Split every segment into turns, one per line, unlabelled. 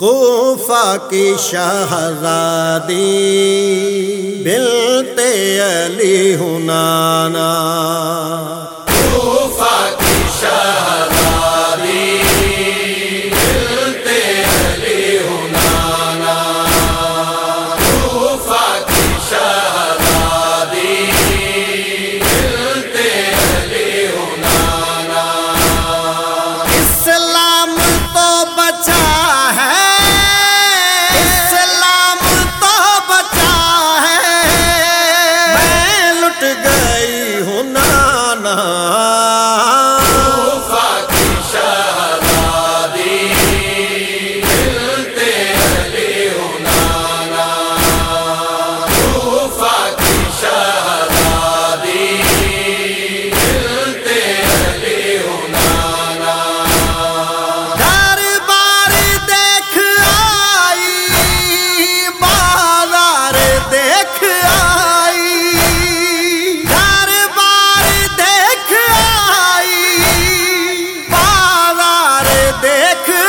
کوفہ کی شہزادی بلتے علی ہنانا۔ دیکھ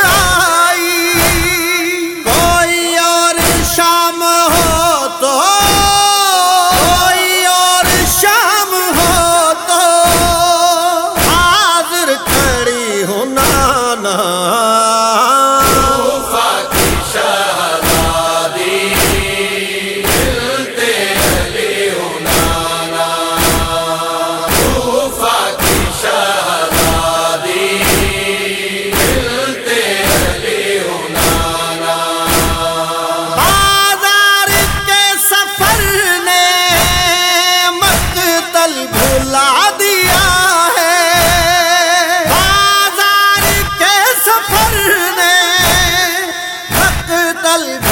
الب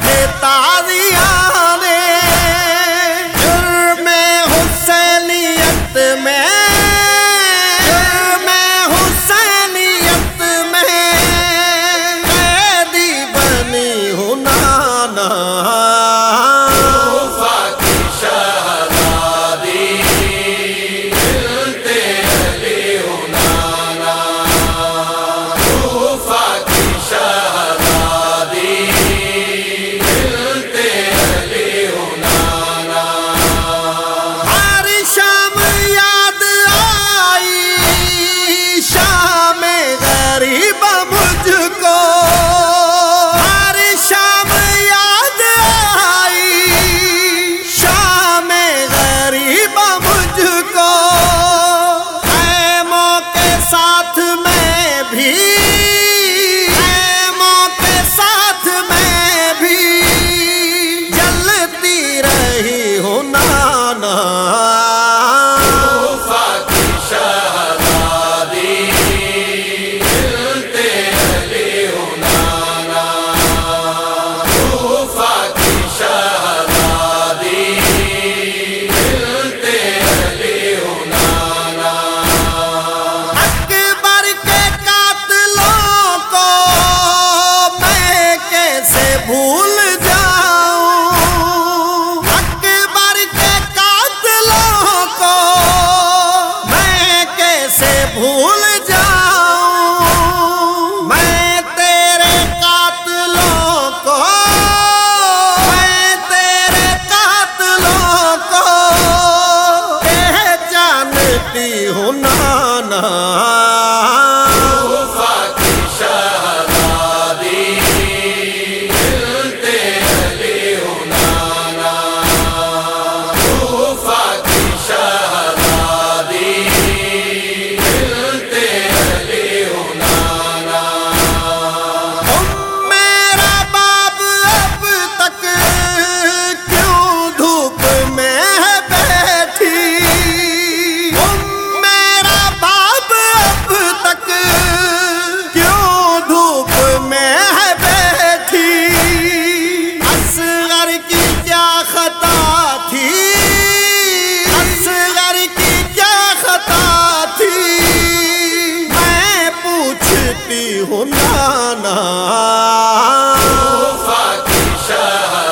تھے تا بھول جاؤ اکبر کے قاتلوں کو میں کیسے بھول جاؤں میں کو نانا بیٹی ہوں نانا.
فاطمہ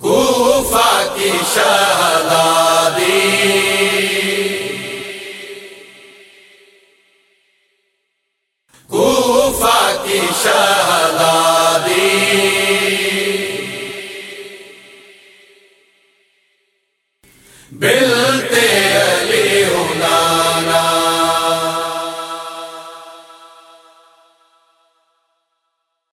کوفہ کی شہزادی۔ کوفہ کی شہزادی۔ بلتے